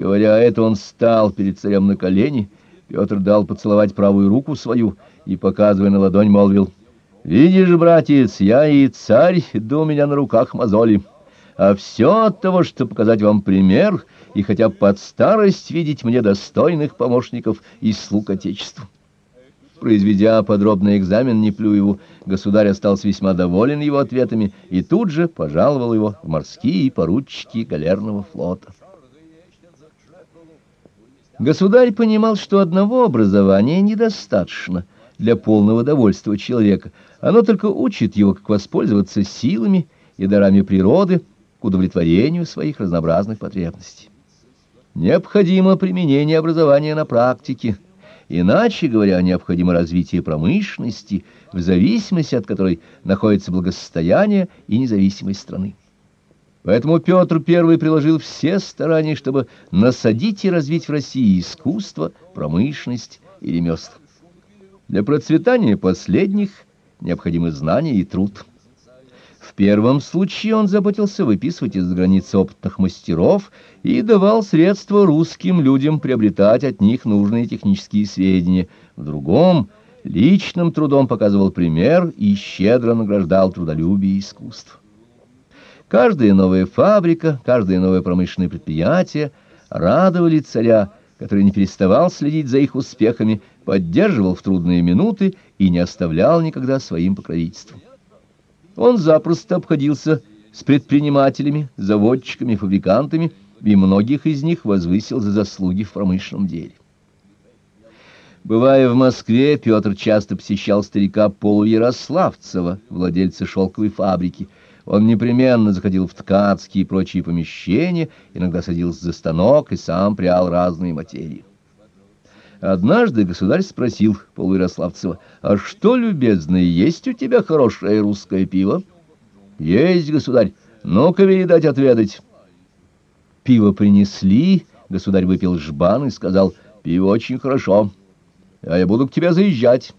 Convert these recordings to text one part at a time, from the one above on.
Говоря это, он встал перед царем на колени, Петр дал поцеловать правую руку свою и, показывая на ладонь, молвил, «Видишь, братец, я и царь, да у меня на руках мозоли, а все от того, что показать вам пример и хотя бы под старость видеть мне достойных помощников и слуг Отечеству». Произведя подробный экзамен Неплюеву, государь остался весьма доволен его ответами и тут же пожаловал его в морские поручики галерного флота. Государь понимал, что одного образования недостаточно для полного довольства человека. Оно только учит его, как воспользоваться силами и дарами природы к удовлетворению своих разнообразных потребностей. Необходимо применение образования на практике. Иначе говоря, необходимо развитие промышленности, в зависимости от которой находится благосостояние и независимость страны. Поэтому Петр I приложил все старания, чтобы насадить и развить в России искусство, промышленность и ремесла. Для процветания последних необходимы знания и труд. В первом случае он заботился выписывать из-за границы опытных мастеров и давал средства русским людям приобретать от них нужные технические сведения. В другом — личным трудом показывал пример и щедро награждал трудолюбие и искусство. Каждая новая фабрика, каждое новое промышленное предприятие радовали царя, который не переставал следить за их успехами, поддерживал в трудные минуты и не оставлял никогда своим покровительством. Он запросто обходился с предпринимателями, заводчиками, фабрикантами, и многих из них возвысил за заслуги в промышленном деле. Бывая в Москве, Петр часто посещал старика Полу Ярославцева, владельца шелковой фабрики, он непременно заходил в ткацкие и прочие помещения, иногда садился за станок и сам прял разные материи. Однажды государь спросил Полуярославцева, «А что, любезный, есть у тебя хорошее русское пиво?» «Есть, государь. Ну-ка, дать отведать». Пиво принесли, государь выпил жбан и сказал, «Пиво очень хорошо, а я буду к тебе заезжать».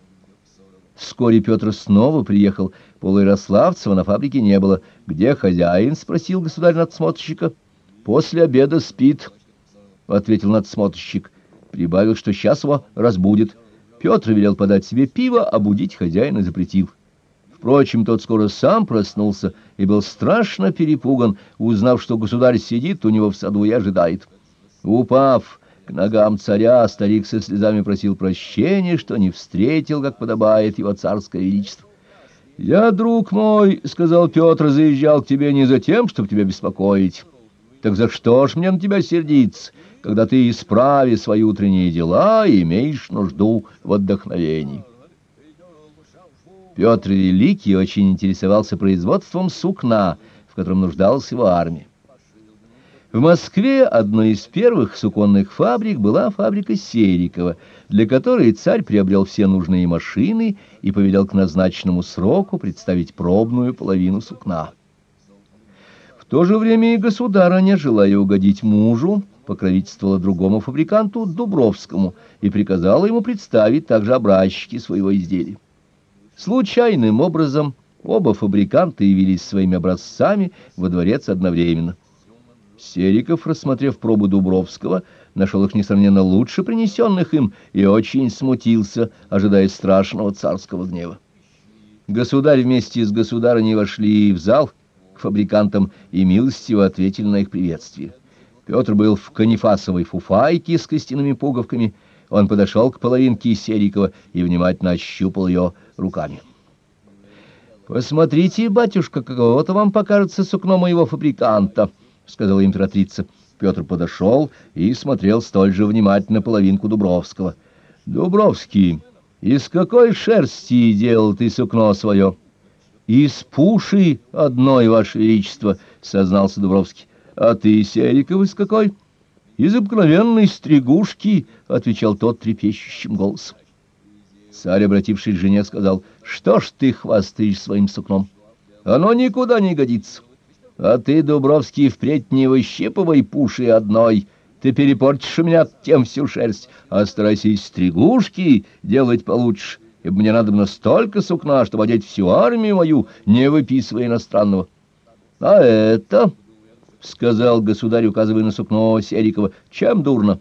Вскоре Петр снова приехал. Полуярославцева на фабрике не было. «Где хозяин?» — спросил государь надсмотрщика. «После обеда спит», — ответил надсмотрщик. Прибавил, что сейчас его разбудит. Петр велел подать себе пиво, а будить хозяина запретил. Впрочем, тот скоро сам проснулся и был страшно перепуган, узнав, что государь сидит у него в саду и ожидает. Упав к ногам царя старик со слезами просил прощения, что не встретил, как подобает его царское величество. «Я, друг мой, — сказал Петр, — заезжал к тебе не за тем, чтобы тебя беспокоить. Так за что ж мне на тебя сердиться, когда ты, исправи свои утренние дела, имеешь нужду в отдохновении?» Петр Великий очень интересовался производством сукна, в котором нуждалась его армия. В Москве одной из первых суконных фабрик была фабрика Серикова, для которой царь приобрел все нужные машины и повелел к назначенному сроку представить пробную половину сукна. В то же время и государыня, желая угодить мужу, покровительствовала другому фабриканту Дубровскому и приказала ему представить также образчики своего изделия. Случайным образом оба фабриканта явились своими образцами во дворец одновременно. Сериков, рассмотрев пробу Дубровского, нашел их, несомненно, лучше принесенных им и очень смутился, ожидая страшного царского гнева. Государь вместе с государыней вошли в зал к фабрикантам и милостиво ответили на их приветствие. Петр был в канифасовой фуфайке с костяными пуговками. Он подошел к половинке Серикова и внимательно ощупал ее руками. «Посмотрите, батюшка, каково-то вам покажется сукно моего фабриканта», — сказала императрица. Петр подошел и смотрел столь же внимательно половинку Дубровского. — Дубровский, из какой шерсти делал ты сукно свое? — Из пуши одной, ваше величество, — сознался Дубровский. — А ты, Сериков, из какой? — Из обыкновенной стригушки, — отвечал тот трепещущим голосом. Царь, обратившись к жене, сказал, — Что ж ты хвастаешь своим сукном? Оно никуда не годится. А ты, Дубровский, впредь не выщипывай пуши одной. Ты перепортишь у меня тем всю шерсть. А старайся стригушки делать получше, ибо мне надо настолько сукна, чтобы одеть всю армию мою, не выписывая иностранного. А это, — сказал государь, указывая на сукно Серикова, — чем дурно?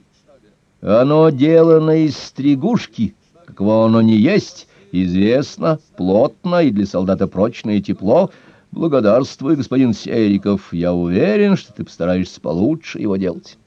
Оно делано из стригушки, каково оно не есть, известно, плотно и для солдата прочное тепло — Благодарствую, господин Сериков. Я уверен, что ты постараешься получше его делать.